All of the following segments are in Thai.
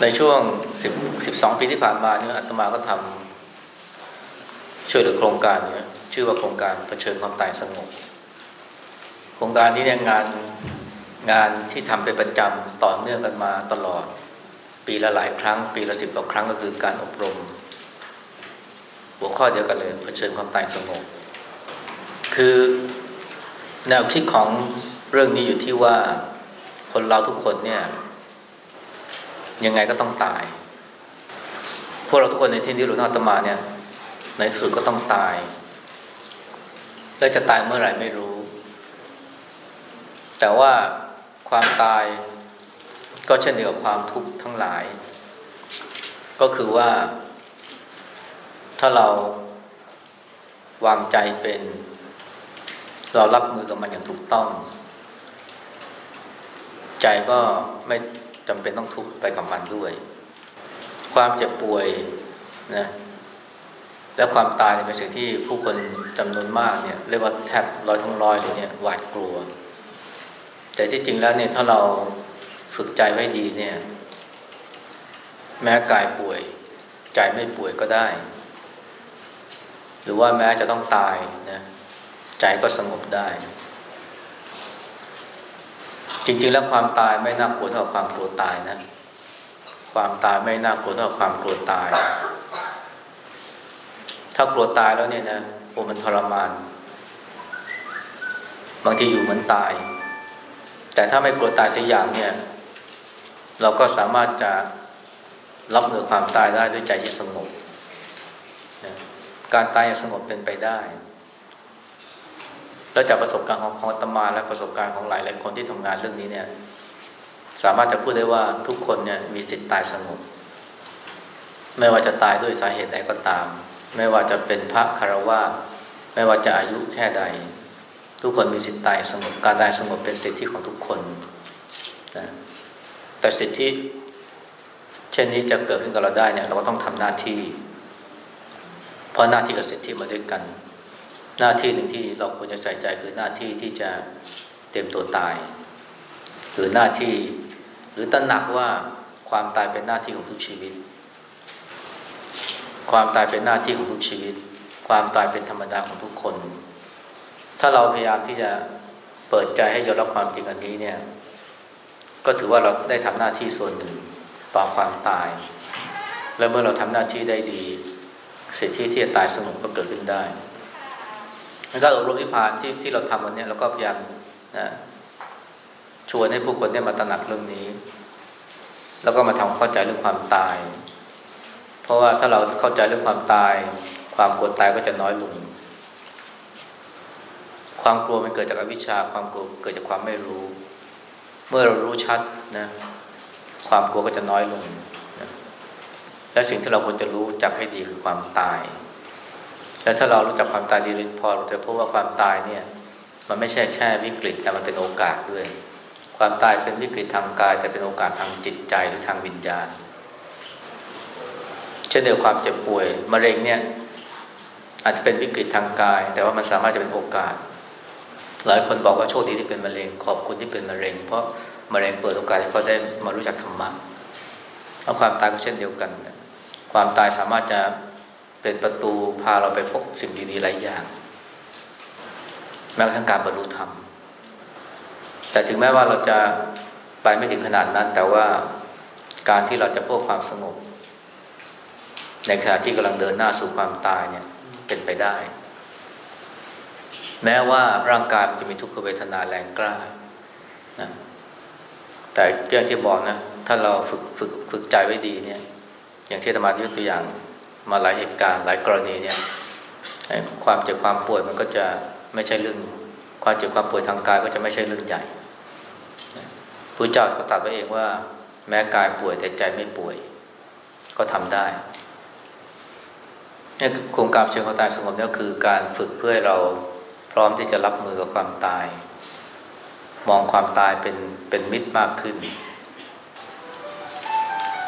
ในช่วง10 12 ปีที่ผ่านมาเนี่ยอาตมาก็ทำช่วยเหลือโครงการเนี่ยชื่อว่าโครงการเผชิญความตายสงบ โครงการนี้เนี่ยงานงานที่ทำเป็นประจำต่อเนื่องกันมาตลอด ปีละหลายครั้ง ปีละสิบกว่าครั้งก็คือการอบรม หัวข้อเดียวกันเลยเผชิญความตายสงบ คือแนวคิดของเรื่องนี้อยู่ที่ว่าคนเราทุกคนเนี่ย ยังไงก็ต้องตาย พวกเราทุกคนในที่นี้หลวงพ่อตมาเนี่ย ในสุดก็ต้องตาย แล้วจะตายเมื่อไหร่ไม่รู้ แต่ว่าความตายก็เช่นเดียวกับความทุกข์ทั้งหลาย ก็คือว่า ถ้าเราวางใจเป็น เรารับมือกับมันอย่างถูกต้อง ใจก็ไม่ จำเป็นต้องทุกข์ไปกับมันด้วย ความเจ็บป่วยนะและความตายเป็นสิ่งที่ผู้คนจำนวนมากเนี่ยเรียกว่าแทบร้อยทั้งร้อยเลยเนี่ยหวาดกลัว แต่ที่จริงแล้วเนี่ยถ้าเราฝึกใจไว้ดีเนี่ย แม้กายป่วย ใจไม่ป่วยก็ได้ หรือว่าแม้จะต้องตายนะใจก็สงบได้ จริง ๆ แล้วความตายไม่น่ากลัวเท่าความกลัวตายนะ ความตายไม่น่ากลัวเท่าความกลัวตาย ถ้ากลัวตายแล้วเนี่ยนะโอ้มันทรมาน บางทีอยู่เหมือนตาย แต่ถ้าไม่กลัวตายสักอย่างเนี่ย เราก็สามารถจะรับมือความตายได้ด้วยใจที่สงบ การตายอย่างสงบเป็นไปได้ แล้วจากประสบการณ์ของของตมาและประสบการณ์ของหลายหลายคนที่ทำงานเรื่องนี้เนี่ย สามารถจะพูดได้ว่าทุกคนเนี่ยมีสิทธิ์ตายสงบไม่ว่าจะตายด้วยสาเหตุใดก็ตาม ไม่ว่าจะเป็นพระคารวะไม่ว่าจะอายุแค่ใด ทุกคนมีสิทธิ์ตายสงบการตายสงบเป็นสิทธิของทุกคนนะแต่สิทธิเช่นนี้จะเกิดขึ้นกับเราได้เนี่ยเราก็ต้องทำหน้าที่ เพราะหน้าที่กับสิทธิมาด้วยกัน หน้าที่หนึ่งที่เราควรจะใส่ใจคือหน้าที่ที่จะเตรียมตัวตาย หรือหน้าที่หรือตระหนักว่าความตายเป็นหน้าที่ของทุกชีวิต ความตายเป็นหน้าที่ของทุกชีวิต ความตายเป็นธรรมดาของทุกคน ถ้าเราพยายามที่จะเปิดใจให้ยอมรับความจริงอันนี้เนี่ย ก็ถือว่าเราได้ทำหน้าที่ส่วนหนึ่งต่อความตาย และเมื่อเราทำหน้าที่ได้ดี สิทธิที่จะตายสงบก็เกิดขึ้นได้ การอบรมที่ผ่านที่ที่เราทำวันนี้เราก็พยายามนะชวนให้ผู้คนได้มาตระหนักเรื่องนี้ แล้วก็มาทำเข้าใจเรื่องความตาย เพราะว่าถ้าเราเข้าใจเรื่องความตาย ความกลัวตายก็จะน้อยลง ความกลัวมันเกิดจากอวิชชา ความกลัวเกิดจากความไม่รู้ เมื่อเรารู้ชัดนะ ความกลัวก็จะน้อยลงนะและสิ่งที่เราควรจะรู้จักให้ดีคือความตาย แล้วถ้าเรารู้จักความตายดีพอเราจะพบว่าความตายเนี่ย มันไม่ใช่แค่วิกฤตแต่มันเป็นโอกาสด้วย ความตายเป็นวิกฤตทางกาย แต่เป็นโอกาสทางจิตใจหรือทางวิญญาณ เช่นเดียวความเจ็บป่วยมะเร็งเนี่ยอาจจะเป็นวิกฤตทางกาย แต่ว่ามันสามารถจะเป็นโอกาส หลายคนบอกว่าโชคดีที่เป็นมะเร็ง ขอบคุณที่เป็นมะเร็ง เพราะมะเร็งเปิดโอกาสให้เขาได้มารู้จักธรรมะเอาความตายก็เช่นเดียวกัน ความตายสามารถจะ เป็นประตูพาเราไปพบสิ่งดีๆหลายอย่าง แม้กระทั่งการบรรลุธรรม แต่ถึงแม้ว่าเราจะไปไม่ถึงขนาดนั้น แต่ว่าการที่เราจะพบความสงบ ในขณะที่กำลังเดินหน้าสู่ความตายเนี่ยเป็นไปได้ แม้ว่าร่างกายมันจะมีทุกขเวทนาแรงกล้านะแต่เรื่องที่บอกนะ ถ้าเราฝึกฝึกฝึกใจไว้ดีเนี่ย อย่างที่ธรรมายกตัวอย่าง มาหลายเหตุการณ์หลายกรณีเนี่ยความเจ็บความป่วยมันก็จะไม่ใช่เรื่อง ความเจ็บความป่วยทางกายก็จะไม่ใช่เรื่องใหญ่พระเจ้าก็ตรัสไว้เองว่า แม้กายป่วยแต่ใจไม่ป่วย ก็ทำได้โครงการเชิงความตายสงบนี่คือการฝึกเพื่อให้เราพร้อมที่จะรับมือกับความตาย มองความตายเป็นเป็นมิตรมากขึ้น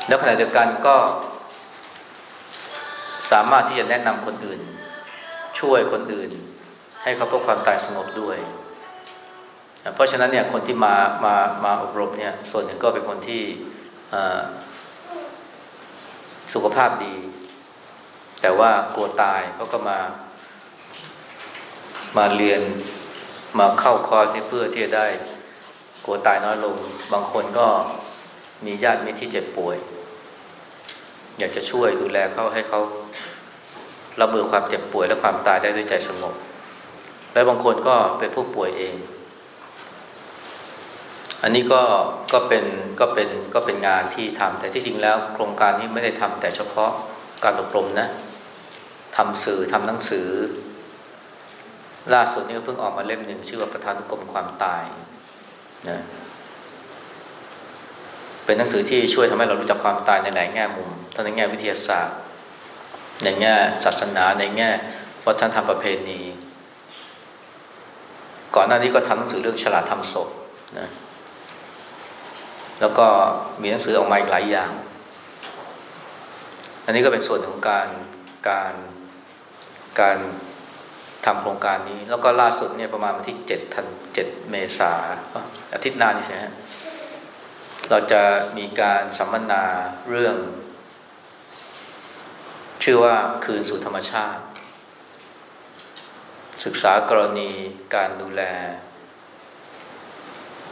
แล้วขณะเดียวกันก็ สามารถที่จะแนะนำคนอื่น ช่วยคนอื่น ให้เขาพบความตายสงบด้วย เพราะฉะนั้นเนี่ยคนที่มามามาอบรมเนี่ยส่วนหนึ่งก็เป็นคนที่สุขภาพดี แต่ว่ากลัวตายเขาก็มามาเรียนมาเข้าคอร์สเพื่อที่จะได้กลัวตายน้อยลง บางคนก็มีญาติมิตรที่เจ็บป่วย อยากจะช่วยดูแลเขาให้เขารับมือความเจ็บป่วยและความตายได้ด้วยใจสงบ และบางคนก็เป็นผู้ป่วยเอง อันนี้ก็ก็เป็นก็เป็นก็เป็นงานที่ทำแต่ที่จริงแล้ว โครงการนี้ไม่ได้ทำแต่เฉพาะการอบรมนะทำสื่อทำหนังสือ ล่าสุดนี้ก็เพิ่งออกมาเล่มหนึ่งชื่อว่าประธานกรมความตายนะ เป็นหนังสือที่ช่วยทำให้เรารู้จักความตายในหลายแง่มุมทั้งในแง่วิทยาศาสตร์ ในแง่ศาสนาในแง่วัฒนธรรมประเพณี ก่อนหน้านี้ก็ทำหนังสือเรื่องฉลาดทำศพนะแล้วก็มีหนังสือออกมาอีกหลายอย่าง อันนี้ก็เป็นส่วนของการการการทำโครงการนี้ แล้วก็ล่าสุดเนี่ยประมาณวันที่เจ็ดทันเจ็ดเมษาอาทิตย์หน้านี่ใช่ไหม เราจะมีการสัมมนาเรื่อง ชื่อว่าคืนสู่ธรรมชาติ ศึกษากรณีการดูแล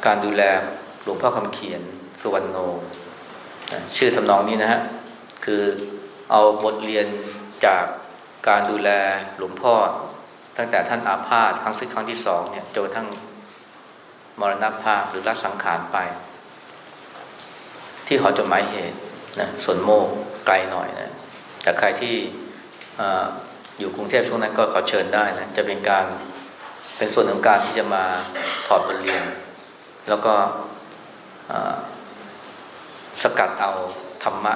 การดูแลหลวงพ่อคำเขียนสุวรรณโน ชื่อทำนองนี้นะฮะ คือเอาบทเรียนจากการดูแลหลวงพ่อ ตั้งแต่ท่านอาพาธครั้งซึ่ครั้งที่สองเนี่ยจนทั้งมรณภาพหรือละสังขารไป ที่หอจดหมายเหตุนะส่วนโมกไกลหน่อยนะแต่ใครที่อยู่กรุงเทพช่วงนั้นก็ขอเชิญได้นะจะเป็นการเป็นส่วนของการที่จะมาถอดบทเรียน แล้วก็สกัดเอาธรรมะ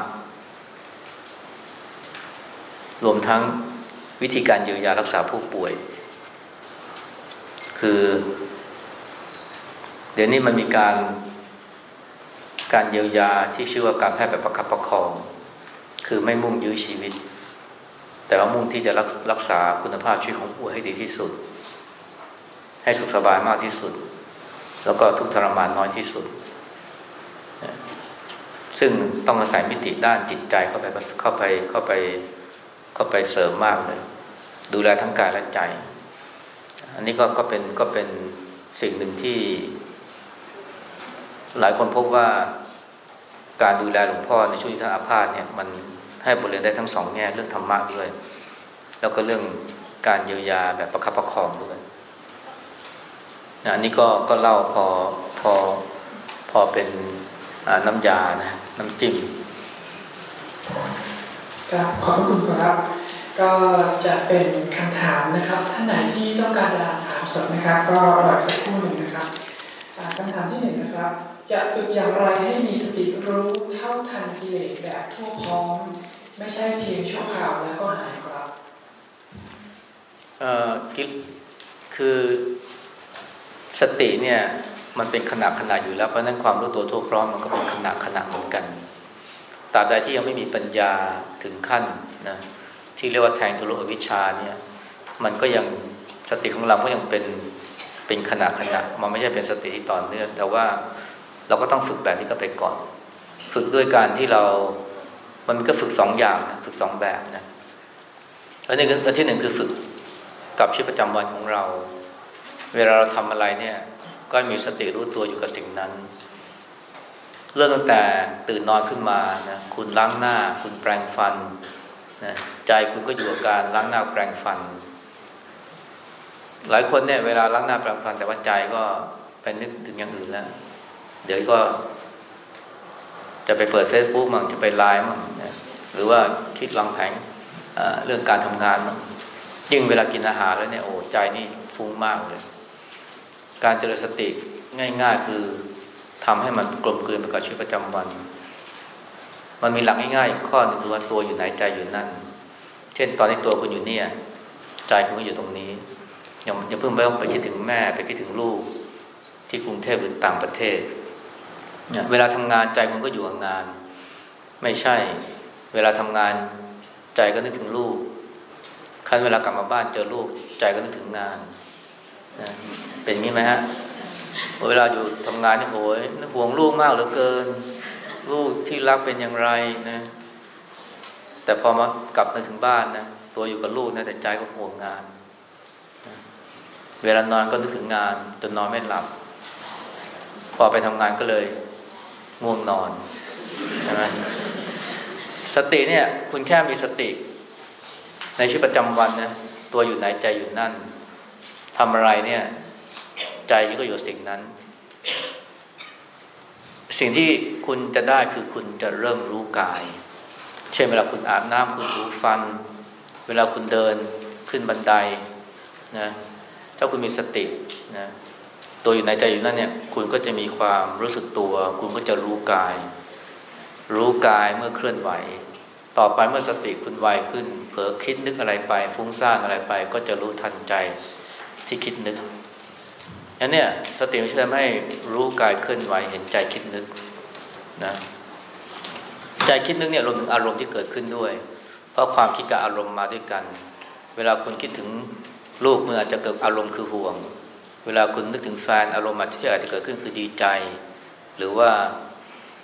รวมทั้งวิธีการเยียวยารักษาผู้ป่วย คือ เดี๋ยวนี้มันมีการ การเยียวยาที่ชื่อว่าการแพทย์แบบประคับประคอง คือไม่มุ่งยื้อชีวิต แต่ว่ามุ่งที่จะรักษาคุณภาพชีวิตของผู้ให้ดีที่สุด ให้สุขสบายมากที่สุด แล้วก็ทุกทรมานน้อยที่สุด ซึ่งต้องอาศัยมิติด้านจิตใจเข้าไปเข้าไปเข้าไปเข้าไปเสริมมากเลย ดูแลทั้งกายและใจ อันนี้ก็ก็เป็นก็เป็นสิ่งหนึ่งที่หลายคนพบว่า การดูแลหลวงพ่อในช่วงที่ท่านอาพาธเนี่ยมันให้บทเรียนได้ทั้งสองแง่เรื่องธรรมะด้วย แล้วก็เรื่องการเยียวยาแบบประคับประคองด้วยอันนี้ก็ก็เล่าพอพอพอเป็นน้ำยานะน้ำจิ้มครับขอบคุณครับก็จะเป็นคำถามนะครับท่านไหนที่ต้องการจะถามสดนะครับ ก็รอสักครู่หนึ่งนะครับ คำถามที่หนึ่งนะครับ จะฝึกอย่างไรให้มีสติรู้เท่าทันกิเลสแบบทั่วพร้อม ไม่ใช่เพียงชั่วคราวแล้วก็หายครับเอ่อคือสติเนี่ยมันเป็นขณะขณะอยู่แล้วเพราะนั้นความรู้ตัวทั่วพร้อมมันก็เป็นขณะขณะเหมือนกันตราบใดที่ยังไม่มีปัญญาถึงขั้นนะที่เรียกว่าแทงทะลุอวิชชาเนี่ยมันก็ยังสติของเราก็ยังเป็น เป็นขณะขณะมันไม่ใช่เป็นสติที่ต่อเนื่อง แต่ว่าเราก็ต้องฝึกแบบนี้ก็ไปก่อน ฝึกด้วยการที่เรา มันก็ฝึกสองอย่างนะฝึกสองแบบนะอันนี้อันที่หนึ่งคือฝึกกับชีวิตประจำวันของเรา เวลาเราทำอะไรเนี่ย ก็มีสติรู้ตัวอยู่กับสิ่งนั้น เริ่มตั้งแต่ตื่นนอนขึ้นมานะคุณล้างหน้า คุณแปรงฟันนะใจคุณก็อยู่กับการล้างหน้าแปรงฟัน หลายคนเนี่ยเวลาล้างหน้าแปรงฟันแต่ว่าใจก็ไปนึกถึงอย่างอื่นแล้ว เดี๋ยวก็ จะไปเปิดเฟซบุ๊กมั่งจะไปไลน์มั่งนะหรือว่าคิดลองแผงเรื่องการทำงานมั่งยิ่งเวลากินอาหารแล้วเนี่ยโอ้ใจนี่ฟุ้งมากเลย การเจริญสติง่าย ๆ คือทำให้มันกลมกลืนไปกับชีวิตประจำวัน มันมีหลักง่ายๆข้อหนึ่งคือว่าตัวอยู่ไหนใจอยู่นั่น เช่น ตอนนี้ตัวคุณอยู่เนี่ย ใจคุณก็อยู่ตรงนี้ อย่าอย่าเพิ่งไปไปคิดถึงแม่ไปคิดถึงลูก ที่กรุงเทพหรือต่างประเทศเนี่ยเวลาทำงานใจคุณก็อยู่กับงาน ไม่ใช่ เวลาทำงานใจก็นึกถึงลูกคันเวลากลับมาบ้านเจอลูกใจก็นึกถึงงานนะเป็นงี้ไหมฮะเวลาอยู่ทำงานนี่โอยห่วงลูกมากเหลือเกิน ลูกที่รักเป็นอย่างไรนะ แต่พอมากลับมาถึงบ้านนะตัวอยู่กับลูกนะแต่ใจก็ห่วงงาน เวลานอนก็นึกถึงงานจนนอนไม่หลับ พอไปทำงานก็เลยง่วงนอนใช่ไหมสติเนี่ย คุณแค่มีสติ ในชีวิตประจำวันนะตัวอยู่ไหนใจอยู่นั่นทำอะไรเนี่ย ใจก็อยู่สิ่งนั้น สิ่งที่คุณจะได้คือคุณจะเริ่มรู้กาย เช่นเวลาคุณอาบน้ำคุณถูฟัน เวลาคุณเดินขึ้นบันไดนะ ถ้าคุณมีสตินะตัวอยู่ในใจอยู่นั่นเนี่ย คุณก็จะมีความรู้สึกตัว คุณก็จะรู้กาย รู้กายเมื่อเคลื่อนไหว ต่อไปเมื่อสติคุณไวขึ้น เผลอคิดนึกอะไรไป ฟุ้งซ่านอะไรไป ก็จะรู้ทันใจที่คิดนึกอันเนี้ยสติมันช่วยทำให้รู้กายเคลื่อนไหวเห็นใจคิดนึกนะใจคิดนึกเนี่ยรวมถึงอารมณ์ที่เกิดขึ้นด้วย เพราะความคิดกับอารมณ์มาด้วยกัน เวลาคุณคิดถึง ลูกมันอาจจะเกิดอารมณ์คือห่วง เวลาคุณนึกถึงแฟนอารมณ์ที่อาจจะเกิดขึ้นคือดีใจ หรือว่า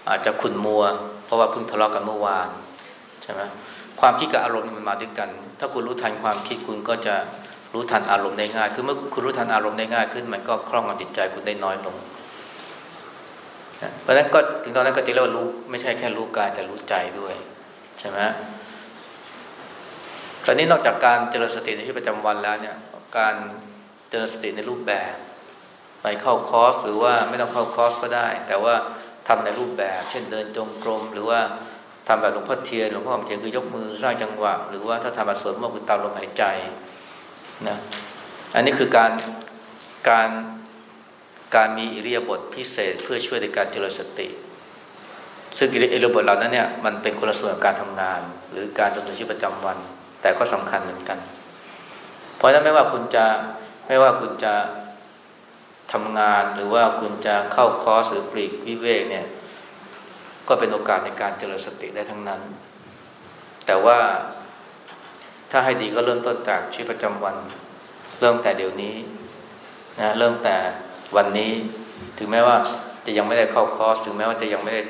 อาจจะขุนมัว เพราะว่าเพิ่งทะเลาะกันเมื่อวานใช่ไหมความคิดกับอารมณ์มันมาด้วยกัน ถ้าคุณรู้ทันความคิดคุณก็จะรู้ทันอารมณ์ได้ง่าย คือเมื่อคุณรู้ทันอารมณ์ได้ง่ายขึ้น มันก็คล่องกับจิตใจคุณได้น้อยลง เพราะฉะนั้นก็ถึงตอนนั้นก็จะเรียกว่ารู้ไม่ใช่แค่รู้กายแต่รู้ใจด้วยใช่ไหม คราวนี้นอกจากการเจริญสติในชีวิตประจำวันแล้วเนี่ย การเจริญสติในรูปแบบไปเข้าคอร์สหรือว่าไม่ต้องเข้าคอร์สก็ได้ แต่ว่าทำในรูปแบบ เช่นเดินจงกรม หรือว่าทำแบบหลวงพ่อเทียนหลวงพ่อเทียนคือยกมือสร้างจังหวะ หรือว่าถ้าทำแบบสวดมนต์คือตามลมหายใจนะอันนี้คือการการการมีอิริยาบถพิเศษ เพื่อช่วยในการเจริญสติ ซึ่งอิริยาบถเหล่านั้นเนี่ยมันเป็นคนละส่วนกับการทำงาน หรือการดำเนินชีวิตประจำวัน แต่ก็สำคัญเหมือนกัน เพราะฉะนั้นไม่ว่าคุณจะไม่ว่าคุณจะทำงานหรือว่าคุณจะเข้าคอร์สหรือปลีกวิเวกเนี่ย ก็เป็นโอกาสในการเจริญสติได้ทั้งนั้น แต่ว่าถ้าให้ดีก็เริ่มต้นจากชีวิตประจำวัน เริ่มแต่เดี๋ยวนี้นะเริ่มแต่วันนี้ถึงแม้ว่าจะยังไม่ได้เข้าคอร์สถึงแม้ว่าจะยังไม่ได้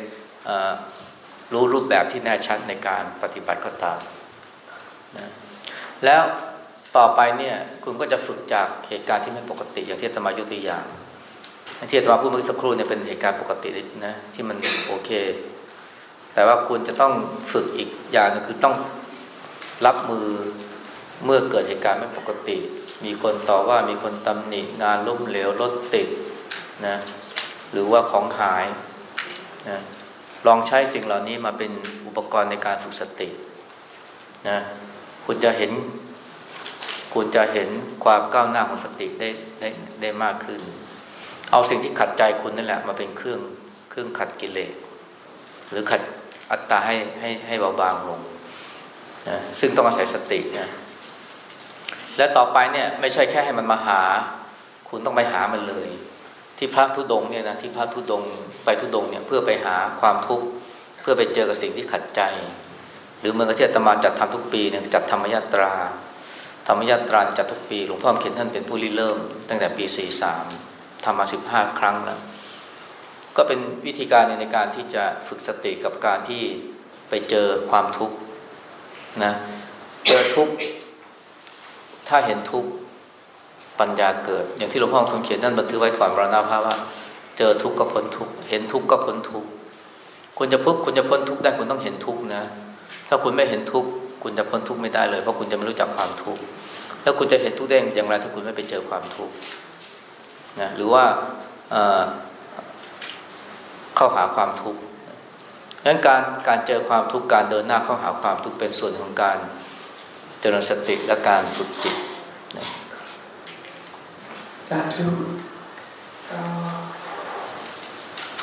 รู้รูปแบบที่แน่ชัดในการปฏิบัติก็ตาม นะแล้วต่อไปเนี่ยคุณก็จะฝึกจากเหตุการณ์ที่ไม่ปกติอย่างที่ธรรมายกตัวอย่างที่ธรรมาพูดเมื่อสักครู่เนี่ยเป็นเหตุการณ์ปกตินะที่มันโอเค แต่ว่าคุณจะต้องฝึกอีกอย่างนึงคือต้องรับมือเมื่อเกิดเหตุการณ์ไม่ปกติ มีคนต่อว่ามีคนตำหนิงานล้มเหลวรถติดนะหรือว่าของหายนะลองใช้สิ่งเหล่านี้มาเป็นอุปกรณ์ในการฝึกสตินะ คุณจะเห็น คุณจะเห็นความก้าวหน้าของสติได้ได้ได้มากขึ้น เอาสิ่งที่ขัดใจคุณนั่นแหละมาเป็นเครื่องเครื่องขัดกิเลสหรือขัดอัตตาให้ให้ให้เบาบางลงนะซึ่งต้องอาศัยสตินะและต่อไปเนี่ยไม่ใช่แค่ให้มันมาหา คุณต้องไปหามันเลย ที่พระทุดงเนี่ยนะที่พระทุดงไปทุดงเนี่ยเพื่อไปหาความทุกข์เพื่อไปเจอกับสิ่งที่ขัดใจ หรือเมื่อกที่อาตมาจัดทำทุกปีเนี่ยจัดธรรมยาตรา ธรรมยาตราจัดทุกปีหลวงพ่อเขียนท่านเป็นผู้ริเริ่ม ตั้งแต่ปี 43ทำมา 15 ครั้งแล้วก็เป็นวิธีการในการที่จะฝึกสติกับการที่ไปเจอความทุกข์นะเจอทุกข์ถ้าเห็นทุกข์ปัญญาเกิด อย่างที่หลวงพ่อคำเขียนนั่นบันทึกไว้ก่อนมรณาภาพว่า เจอทุกข์ก็พ้นทุกข์เห็นทุกข์ก็พ้นทุกข์คุณจะพุกคุณจะพ้นทุกข์ได้คุณต้องเห็นทุกข์นะ ถ้าคุณไม่เห็นทุกข์คุณจะพ้นทุกข์ไม่ได้เลยเพราะคุณจะไม่รู้จักความทุกข์แล้วคุณจะเห็นทุกข์ได้อย่างไรถ้าคุณไม่ไปเจอความทุกข์นะหรือว่าเข้าหาความทุกข์ดังนั้นการการเจอความทุกข์การเดินหน้าเข้าหาความทุกข์เป็นส่วนของการเจริญสติและการฝึกจิตนะสาธุก็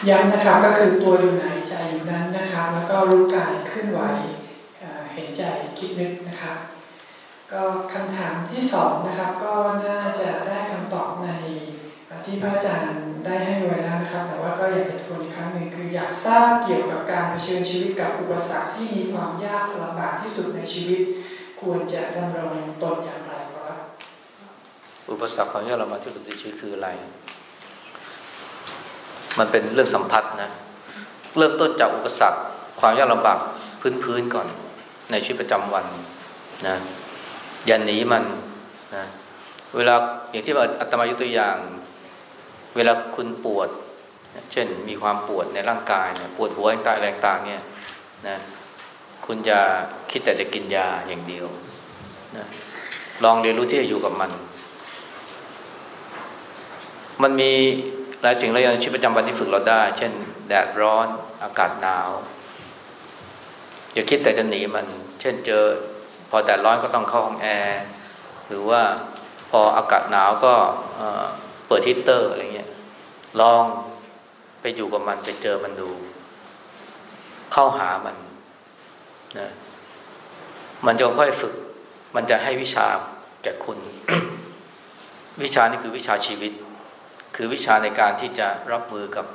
ย้ำนะครับก็คือตัวอยู่ไหนใจอยู่นั้นนะครับแล้วก็รู้กายเคลื่อนไหว เห็นใจคิดนึกนะครับ ก็คำถามที่สองนะครับ ก็น่าจะได้คำตอบในที่พระอาจารย์ได้ให้ไว้แล้วนะครับ แต่ว่าก็อยากจะทวนอีกครั้งหนึ่งคืออยากทราบเกี่ยวกับการเผชิญชีวิตกับอุปสรรคที่มีความยากลำบากที่สุดในชีวิต ควรจะดำรงตนอย่างไรครับอุปสรรคของเรามากที่สุดในชีวิตคืออะไร มันเป็นเรื่องสัมพัทธ์นะเริ่มต้นจากอุปสรรคความยากลำบากพื้นๆก่อน ในชีวิตประจำวันนะอย่าหนีมันนะเวลาอย่างที่อาตมายกตัวอย่าง เวลาคุณปวด เช่นมีความปวดในร่างกายเนี่ยปวดหัวต่างแรงต่างเนี่ยนะคุณจะคิดแต่จะกินยาอย่างเดียวนะลองเรียนรู้ที่จะอยู่กับมัน มันมีหลายสิ่งหลายอย่างในชีวิตประจำวันที่ฝึกเราได้ เช่น แดดร้อนอากาศหนาว อย่าคิดแต่จะหนีมัน เช่นเจอ พอแดดร้อนก็ต้องเข้าห้องแอร์หรือว่าพออากาศหนาวก็เปิดฮีเตอร์อะไรเงี้ยลองไปอยู่กับมันไปเจอมันดู เข้าหามันนะมันจะค่อยฝึก มันจะให้วิชาแก่คุณ วิชานี่คือวิชาชีวิต คือวิชาในการที่จะรับมือกับ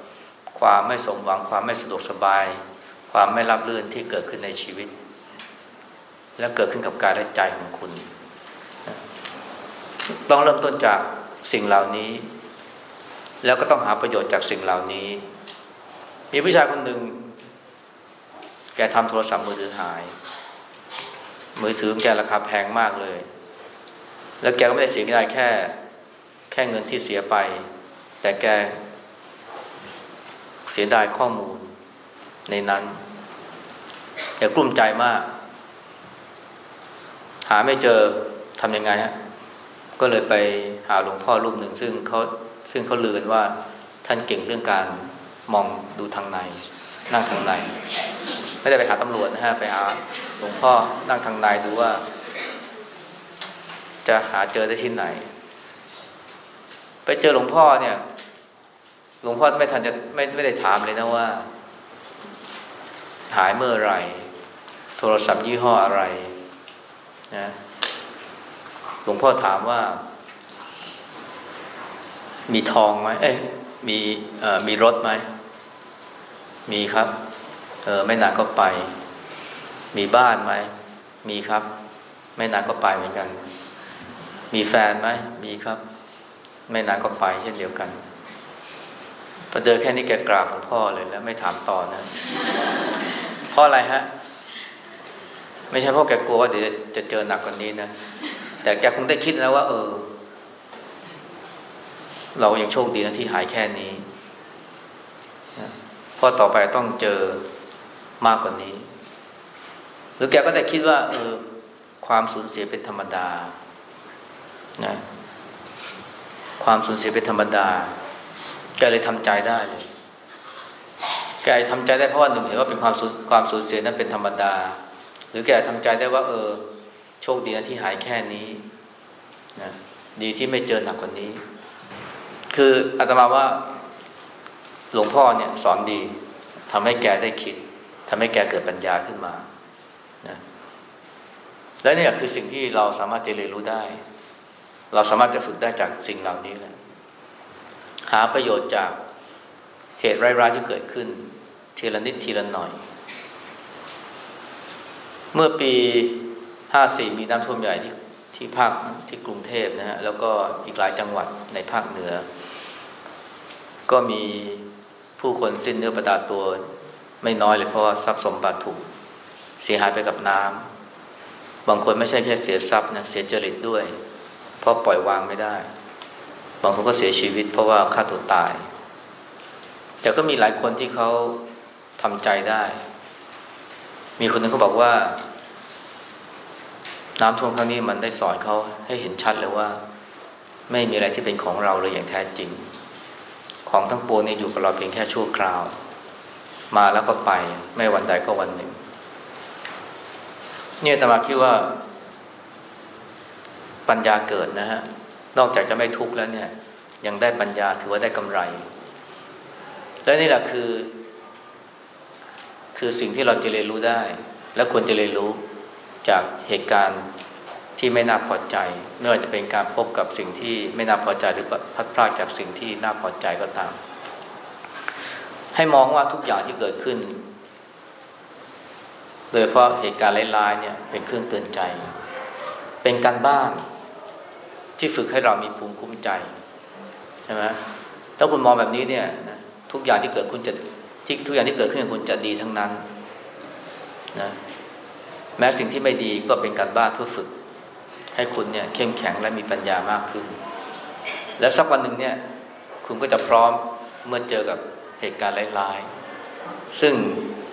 ความไม่สมหวังความไม่สะดวกสบาย ความไม่รับรื่นที่เกิดขึ้นในชีวิต และเกิดขึ้นกับกายและใจของคุณ ต้องเริ่มต้นจากสิ่งเหล่านี้ แล้วก็ต้องหาประโยชน์จากสิ่งเหล่านี้ มีผู้ชายคนหนึ่ง แกทำโทรศัพท์มือถือหาย มือถือแกราคาแพงมากเลย แล้วแกก็ไม่ได้เสียได้แค่ แค่เงินที่เสียไป แต่แกเสียดายข้อมูล ในนั้นแกกลุ้มใจมาก หาไม่เจอทำยังไงฮะก็เลยไปหาหลวงพ่อรูปหนึ่งซึ่งเขาซึ่งเขาลือนว่าท่านเก่งเรื่องการมองดูทางใน นั่งทางใน ไม่ได้ไปหาตำรวจนะฮะไปหาหลวงพ่อนั่งทางในดูว่า จะหาเจอได้ที่ไหน ไปเจอหลวงพ่อเนี่ย หลวงพ่อไม่ทันจะไม่ไม่ได้ถามเลยนะว่า หายเมื่อไรโทรศัพท์ยี่ห้ออะไรนะหลวงพ่อถามว่า มีทองไหมเอ้ยมีเอ่อมีรถไหม มีครับ เออไม่นานก็ไป มีบ้านไหม มีครับ ไม่นานก็ไปเหมือนกัน มีแฟนไหม มีครับ ไม่นานก็ไปเช่นเดียวกันพอเจอแค่นี้แกกราบหลวงพ่อเลยแล้วไม่ถามต่อนะ เพราะอะไรฮะ ไม่ใช่เพราะแกกลัวว่าเดี๋ยวจะเจอหนักกว่านี้นะ แต่แกคงได้คิดแล้วว่า เออ เรายังโชคดีนะที่หายแค่นี้เพราะต่อไปต้องเจอมากกว่านี้ หรือแกก็ได้คิดว่า เออ ความสูญเสียเป็นธรรมดา นะ ความสูญเสียเป็นธรรมดาแกเลยทำใจได้เลย แกทำใจได้เพราะว่าหนึ่งเห็นว่าเป็นความสูญความสูญเสียนั้นเป็นธรรมดา หรือแกทำใจได้ว่าเออ โชคดีนะที่หายแค่นี้นะดีที่ไม่เจอหนักกว่านี้ คืออาตมาว่าหลวงพ่อเนี่ยสอนดีทำให้แกได้คิดทำให้แกเกิดปัญญาขึ้นมานะและนี่คือสิ่งที่เราสามารถจะเรียนรู้ได้ เราสามารถจะฝึกได้จากสิ่งเหล่านี้แหละหาประโยชน์จาก เหตุร้ายๆที่เกิดขึ้น ทีละนิดทีละหน่อย เมื่อปี 54 มีน้ำท่วมใหญ่ที่ที่ภาคที่กรุงเทพนะฮะแล้วก็อีกหลายจังหวัดในภาคเหนือ ก็มีผู้คนสิ้นเนื้อประดาตัวไม่น้อยเลยเพราะว่าทรัพย์สมบัติถูกเสียหายไปกับน้ำบางคนไม่ใช่แค่เสียทรัพย์นะเสียจริตด้วย เพราะปล่อยวางไม่ได้ บางคนก็เสียชีวิตเพราะว่าฆ่าตัวตาย แต่ก็มีหลายคนที่เขาทำใจได้ มีคนหนึ่งเขาบอกว่า น้ำท่วมครั้งนี้มันได้สอนเขาให้เห็นชัดเลยว่า ไม่มีอะไรที่เป็นของเราเลยอย่างแท้จริง ของทั้งปวงนี่อยู่กับเราเพียงแค่ชั่วคราว มาแล้วก็ไปไม่วันใดก็วันหนึ่ง เนี่ยตมาคิดว่า ปัญญาเกิดนะฮะนอกจากจะไม่ทุกข์แล้วเนี่ย ยังได้ปัญญาถือว่าได้กำไร และนี่แหละคือ คือสิ่งที่เราจะเรียนรู้ได้ และควรจะเรียนรู้จากเหตุการณ์ที่ไม่น่าพอใจไม่ว่าจะเป็นการพบกับสิ่งที่ไม่น่าพอใจหรือพัดพลาดจากสิ่งที่น่าพอใจก็ตาม ให้มองว่าทุกอย่างที่เกิดขึ้น โดยเพราะเหตุการณ์ร้ายๆเนี่ยเป็นเครื่องเตือนใจ เป็นการบ้านที่ฝึกให้เรามีภูมิคุ้มใจใช่ไหมถ้าคุณมองแบบนี้เนี่ยนะ ทุกอย่างที่เกิดคุณจะที่ทุกอย่างที่เกิดขึ้นกับคุณจะดีทั้งนั้นนะแม้สิ่งที่ไม่ดีก็เป็นการบ้านเพื่อฝึก ให้คุณเนี่ยเข้มแข็งและมีปัญญามากขึ้น และสักวันหนึ่งเนี่ยคุณก็จะพร้อมเมื่อเจอกับเหตุการณ์ร้ายๆซึ่ง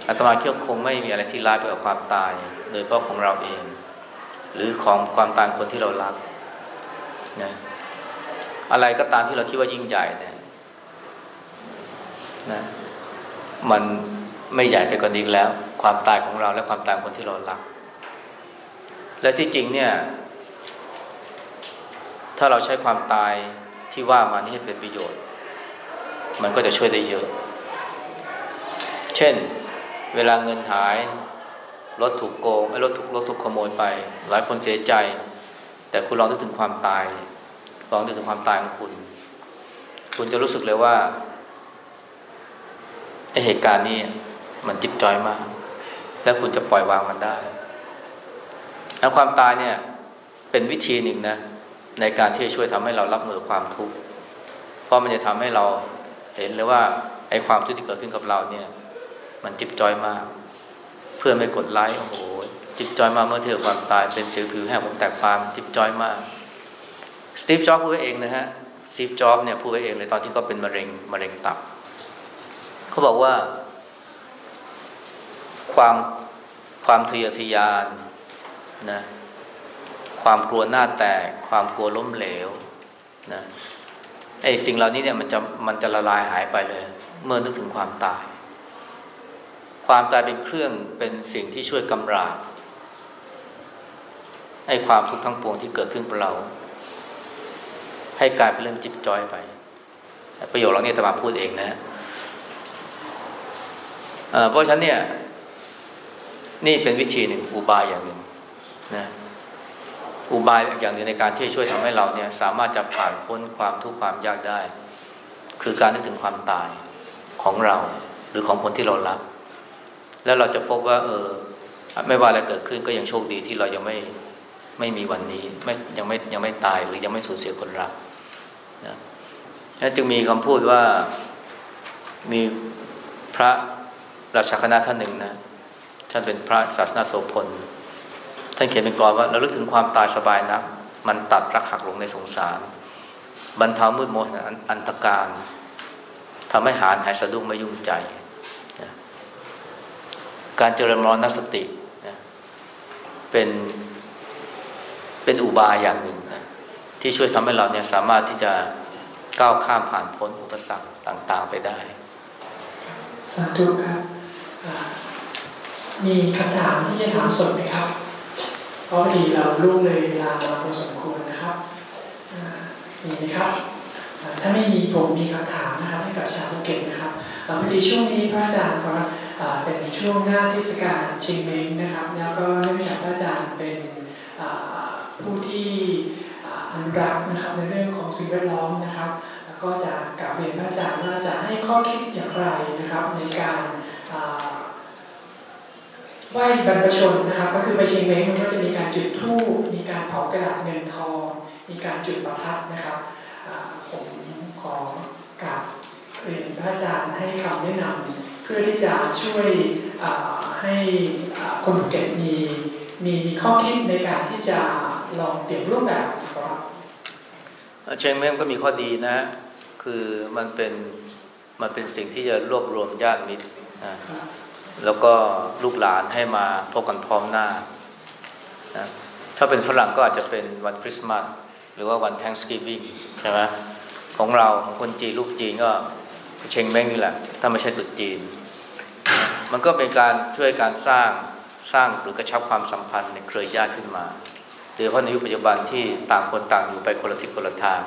อาตมาเชื่อคงไม่มีอะไรที่ร้ายไปกว่าความตาย โดยเฉพาะของเราเอง หรือของความตายคนที่เรารักนะอะไรก็ตามที่เราคิดว่ายิ่งใหญ่เนี่ย นะมันไม่ใหญ่ไปกว่านี้แล้ว ความตายของเราและความตายคนที่เรารัก และที่จริงเนี่ย ถ้าเราใช้ความตายที่ว่ามานี้ให้เป็นประโยชน์ มันก็จะช่วยได้เยอะ เช่น เวลาเงินหายรถถูกโกงไอ้รถถูกรถถูกขโมยไป หลายคนเสียใจ แต่คุณลองนึกถึงความตายลองนึกถึงความตายของคุณ คุณจะรู้สึกเลยว่า ไอเหตุการณ์นี้มันจิบจอยมาก แล้วคุณจะปล่อยวางมันได้ แล้วความตายเนี่ยเป็นวิธีหนึ่งนะในการที่จะช่วยทำให้เรารับมือความทุกข์ เพราะมันจะทำให้เราเห็นเลยว่าไอ้ความทุกข์ที่เกิดขึ้นกับเราเนี่ย มันจิบจอยมาก เพื่อนไม่กดไลค์โอ้โหจิบจอยมากเมื่อเธอความตายเป็นสิวผิวแห้งผมแตกปานจิบจอยมากสตีฟจ็อบพูดไว้เองนะฮะสตีฟจ็อบเนี่ยพูดไว้เองเลยตอนที่เขาเป็นมะเร็งมะเร็งตับ เขาบอกว่า ความความทะเยอทะยานนะความกลัวหน้าแตก ความกลัวล้มเหลวนะไอ้สิ่งเหล่านี้เนี่ยมันจะมันจะละลายหายไปเลย เมื่อนึกถึงความตาย ความตายเป็นเครื่องเป็นสิ่งที่ช่วยกำราบให้ความทุกข์ทั้งปวงที่เกิดขึ้นกับเรา ให้กลายเป็นเรื่องจิบจอยไป ประโยชน์เราเนี่ยตมาพูดเองนะ เพราะฉะนั้นเนี่ยนี่เป็นวิธีหนึ่งอุบายอย่างหนึ่งนะอุบายอย่างหนึ่งในการที่ช่วยทำให้เราเนี่ยสามารถจะผ่านพ้นความทุกข์ความยากได้ คือการนึกถึงความตายของเรา หรือของคนที่เรารัก แล้วเราจะพบว่า เออ ไม่ว่าอะไรเกิดขึ้นก็ยังโชคดีที่เรายังไม่ไม่มีวันนี้ไม่ยังไม่ยังไม่ตายหรือยังไม่สูญเสียคนรักนะจึงมีคำพูดว่ามีพระ ราชาคณะท่านหนึ่งนะท่านเป็นพระศาสนาโสพลท่านเขียนเป็นกรอนว่าเราลึกถึงความตายสบายนัก มันตัดรักหักหลงในสงสาร บรรเทามืดมนอันตการทำให้หานหายสะดุ้งไม่ยุ่งใจนะการเจริญมรณสตินะเป็นเป็นอุบายอย่างหนึ่งนะที่ช่วยทำให้เราเนี่ยสามารถที่จะก้าวข้ามผ่านพ้นอุปสรรคต่าง ๆ ไปได้สาธุครับ มีคำถามที่จะถามสดไหมครับ เพราะพอดีเราล่วงเลยเวลามาพอสมควรนะครับมีไหมครับ ถ้าไม่มีผมมีคำถามนะครับให้กับชาวภูเก็ตนะครับพอดีช่วงนี้พระอาจารย์ก็เป็นช่วงหน้าเทศกาลชิงเม้งนะครับ แล้วก็เนื่องจากพระอาจารย์เป็นผู้ที่อนุรักษ์นะครับในเรื่องของสิ่งแวดล้อมนะครับ แล้วก็จะกลับเรียนพระอาจารย์ว่าจะให้ข้อคิดอย่างไรนะครับในการ ไหว้บรรพชนนะครับก็คือไปเชียงใหม่มันก็จะมีการจุดธูปมีการเผากระดาษเงินทอง มีการจุดประทัดนะครับผมขอกราบเรียนพระอาจารย์ให้คำแนะนำเพื่อที่จะช่วยให้คนเก็บมีมีมีข้อคิดในการที่จะลองเปลี่ยนรูปแบบครับเชียงใหม่ก็มีข้อดีนะ คือมันเป็นมันเป็นสิ่งที่จะรวบรวมญาติมิตร แล้วก็ลูกหลานให้มาพบกันพร้อมหน้านะถ้าเป็นฝรั่งก็อาจจะเป็นวันคริสต์มาสหรือว่าวัน Thanksgiving ใช่ไหมของเราของคนจีนลูกจีนก็เชงเม้งนี่แหละ ถ้าไม่ใช่ตุดจีน มันก็เป็นการช่วยการสร้างสร้างหรือกระชับความสัมพันธ์ในเครือญาติขึ้นมาโดยเฉพาะในยุคปัจจุบันที่ต่างคนต่างอยู่ไปคนละทิศคนละทาง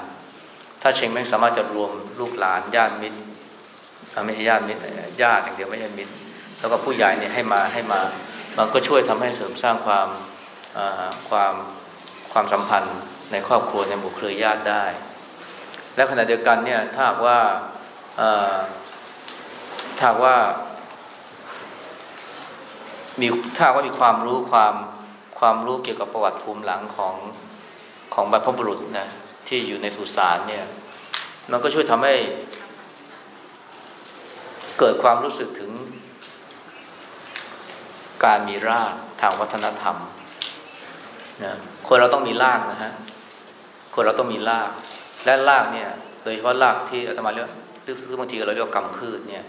ถ้าเชงเม้งสามารถจะรวมลูกหลานญาติมิตร ไม่ใช่ญาติมิตรญาติอย่างเดียวไม่ใช่มิตร แล้วก็ผู้ใหญ่เนี่ยให้มาให้มา มันก็ช่วยทำให้เสริมสร้างความความความสัมพันธ์ในครอบครัวในหมู่เครือญาติได้ และขณะเดียวกันเนี่ยถ้าว่าถ้าว่ามีถ้าว่ามีความรู้ความความรู้เกี่ยวกับประวัติภูมิหลังของของบรรพบุรุษนะที่อยู่ในสุสานเนี่ยมันก็ช่วยทำให้ เกิดความรู้สึกถึง การมีรากทางวัฒนธรรมนะคนเราต้องมีรากนะฮะคนเราต้องมีราก และรากเนี่ย โดยเฉพาะรากที่อาตมาเรียกหรือบางทีเราเรียกกำพืชเนี่ย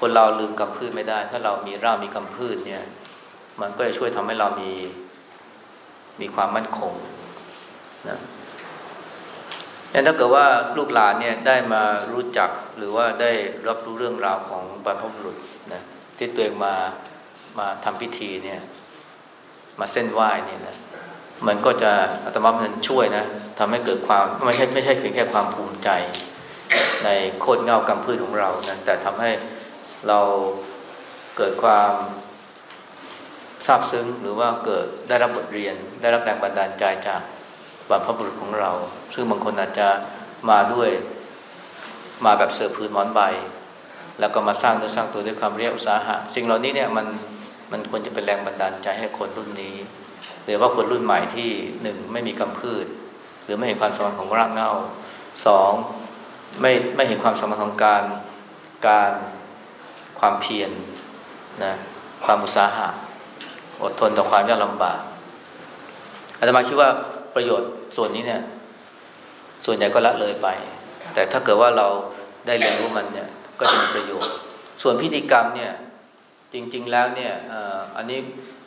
คนเราลืมกำพืชไม่ได้ ถ้าเรามีรากมีกำพืชเนี่ย มันก็จะช่วยทำให้เรามีมีความมั่นคงนะ งั้นถ้าเกิดว่าลูกหลานเนี่ยได้มารู้จักหรือว่าได้รับรู้เรื่องราวของบรรพบุรุษนะที่ตัวเองมามาทำพิธีเนี่ยมาเส้นไหว้เนี่ยนะมันก็จะอาตมามันช่วยนะทำให้เกิดความไม่ใช่ไม่ใช่เพียงแค่ความภูมิใจ ในโคตรเงากำพืชของเรานะแต่ทำให้เราเกิดความซาบซึ้งหรือว่าเกิดได้รับบทเรียน ได้รับแรงบันดาลใจจาก บรรพบุรุษของเรา ซึ่งบางคนอาจจะมาด้วยมาแบบเสือพื้นมอนใบ แล้วก็มาสร้างตัวสร้างตัวด้วยความเรียกอุตสาหะ สิ่งเหล่านี้เนี่ยมันมันควรจะเป็นแรงบันดาลใจให้คนรุ่นนี้ หรือว่าคนรุ่นใหม่ที่หนึ่งไม่มีกำพืช หรือไม่เห็นความสำคัญของรากเหง้าสองไม่ไม่เห็นความสำคัญของการการความเพียรนะความอุตสาหะ อดทนต่อความยากลำบากอาตมาคิดว่าประโยชน์ ส่วนนี้เนี่ย ส่วนใหญ่ก็ละเลยไป แต่ถ้าเกิดว่าเราได้เรียนรู้มันเนี่ย ก็จะมีประโยชน์ ส่วนพิธีกรรมเนี่ย จริง ๆ แล้วเนี่ยอันนี้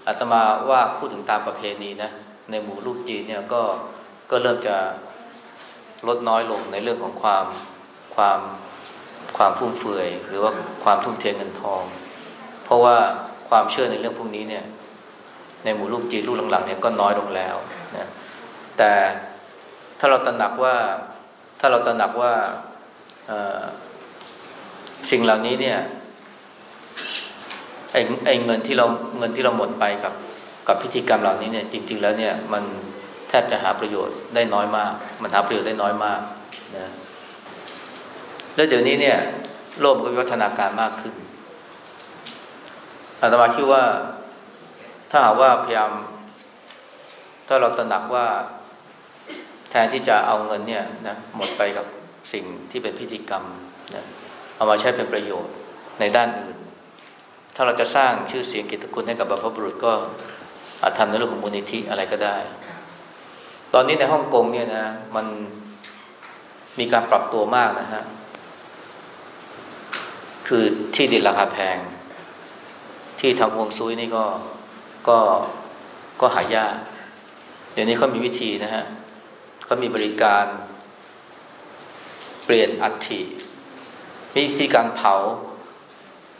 อาตมาว่าพูดถึงตามประเพณีนะ ในหมู่ลูกจีนเนี่ยก็ก็เริ่มจะลดน้อยลงในเรื่องของความความความฟุ่มเฟือย หรือว่าความทุ่มเทเงินทอง เพราะว่าความเชื่อในเรื่องพวกนี้เนี่ย ในหมู่ลูกจีนลูกหลังๆเนี่ยก็น้อยลงแล้วนะ แต่ถ้าเราตระหนักว่าถ้าเราตระหนักว่าสิ่งเหล่านี้เนี่ยไอ้ไอเงินที่เราเงินที่เราหมดไปกับกับพิธีกรรมเหล่านี้เนี่ยจริง ๆ แล้วเนี่ยมันแทบจะหาประโยชน์ได้น้อยมาก มันหาประโยชน์ได้น้อยมากนะแล้วเดี๋ยวนี้เนี่ยโลกก็วิวัฒนาการมากขึ้นอาตมาคิดว่าถ้าหากว่าพยายามถ้าเราตระหนักว่า แทนที่จะเอาเงินเนี่ยนะหมดไปกับสิ่งที่เป็นพิธีกรรมนะเอามาใช้เป็นประโยชน์ในด้านอื่น ถ้าเราจะสร้างชื่อเสียงกิตคุณให้กับบรรพบุรุษก็อาจทำในเรื่องของมูลนิธิอะไรก็ได้ ตอนนี้ในฮ่องกงเนี่ยนะมันมีการปรับตัวมากนะฮะ คือที่ดินราคาแพง ที่ทำวงซุยนี่ก็ก็ก็หายาก เดี๋ยวนี้เขามีวิธีนะฮะ เขามีบริการเปลี่ยนอัฐิมีวิธีการเผา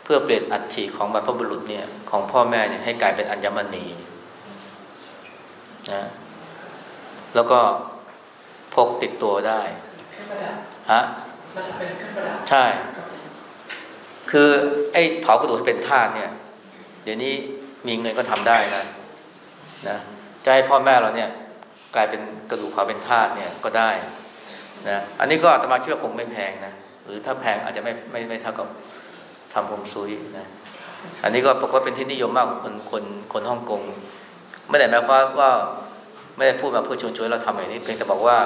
เพื่อเปลี่ยนอัฐิของบรรพบุรุษเนี่ยของพ่อแม่เนี่ยให้กลายเป็นอัญมณีนะแล้วก็พกติดตัวได้ฮะใช่ คือไอ้เผากระดูกให้เป็นธาตุเนี่ย เดี๋ยวนี้มีเงินก็ทำได้นะนะจะให้พ่อแม่เราเนี่ย กลายเป็นกระดูกเผาเป็นธาตุเนี่ยก็ได้นะอันนี้ก็อาตมาคิดว่าคงไม่แพงนะหรือถ้าแพงอาจจะไม่ไม่ไม่เท่ากับทำผมซุยนะอันนี้ก็ปรากฏเป็นที่นิยมมากของคนคนคนฮ่องกงไม่ได้หมายความว่าไม่ได้พูดมาเพื่อชวนชวนเราทำอย่างนี้เพียงแต่บอกว่า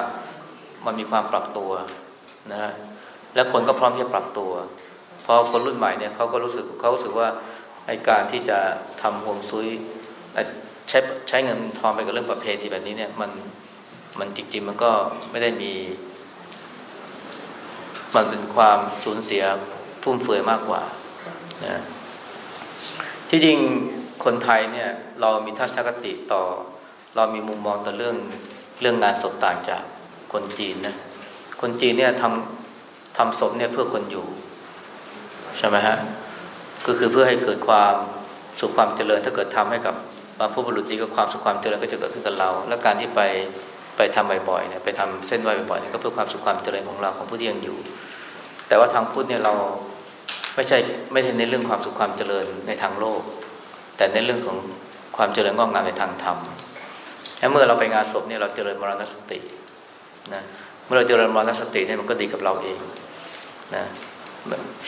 มันมีความปรับตัวนะฮะและคนก็พร้อมที่จะปรับตัวพอคนรุ่นใหม่เนี่ยเขาก็รู้สึกเขารู้สึกว่าไอการที่จะทำห่วงซุย ใช้ใช้เงินทองไปกับเรื่องประเพณีแบบนี้เนี่ยมันมันจริงๆมันก็ไม่ได้มี มันเป็นความสูญเสียทุ่มเฟือยมากกว่านะที่จริงคนไทยเนี่ยเรามีทัศนคติต่อ เรามีมุมมองต่อเรื่องเรื่องงานศพต่างจากคนจีนนะคนจีนเนี่ยทำทำศพเนี่ยเพื่อคนอยู่ใช่ไหมฮะก็คือเพื่อให้เกิดความสุขความเจริญถ้าเกิดทำให้กับ บางผู้บรุษดีก็ความสุขความเจริญก็จะเกิดขึ้นกับเรา และการที่ไปไปทำบ่อยๆเนี่ยไปทำเส้นไหวบ่อยๆเนี่ยก็เพื่อความสุขความเจริญของเราของผู้ที่ยังอยู่ แต่ว่าทางพุทธเนี่ยเราไม่ใช่ไม่ใช่ในเรื่องความสุขความเจริญในทางโลก แต่ในเรื่องของความเจริญงอกงามในทางธรรมและเมื่อเราไปงานศพเนี่ยเราเจริญมรณสตินะเมื่อเราเจริญมรณสติเนี่ยมันก็ดีกับเราเองนะ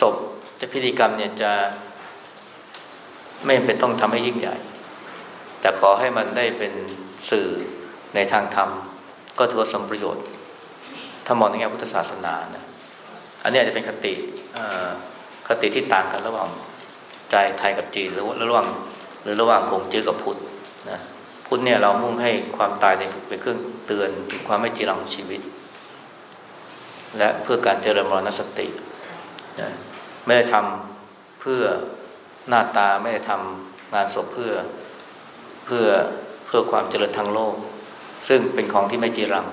ศพจะพิธีกรรมเนี่ยจะไม่เป็นต้องทำให้ยิ่งใหญ่ แต่ขอให้มันได้เป็นสื่อในทางธรรม ก็ถือว่าสมประโยชน์ ถ้ามองในแง่พุทธศาสนาเนะอันนี้จะเป็นคติคติที่ต่างกันระหว่างใจไทยกับจีนหรือระหว่างหรือระหว่างคงจื้อกับพุทธนะพุทธเนี่ยเรามุ่งให้ความตายเป็นเครื่องเตือนความไม่จีรังของชีวิต และเพื่อการเจริญมรณสตินะไม่ได้ทำเพื่อหน้าตาไม่ได้ทำงานศพเพื่อ เพื่อเพื่อความเจริญทางโลก ซึ่งเป็นของที่ไม่จีรัง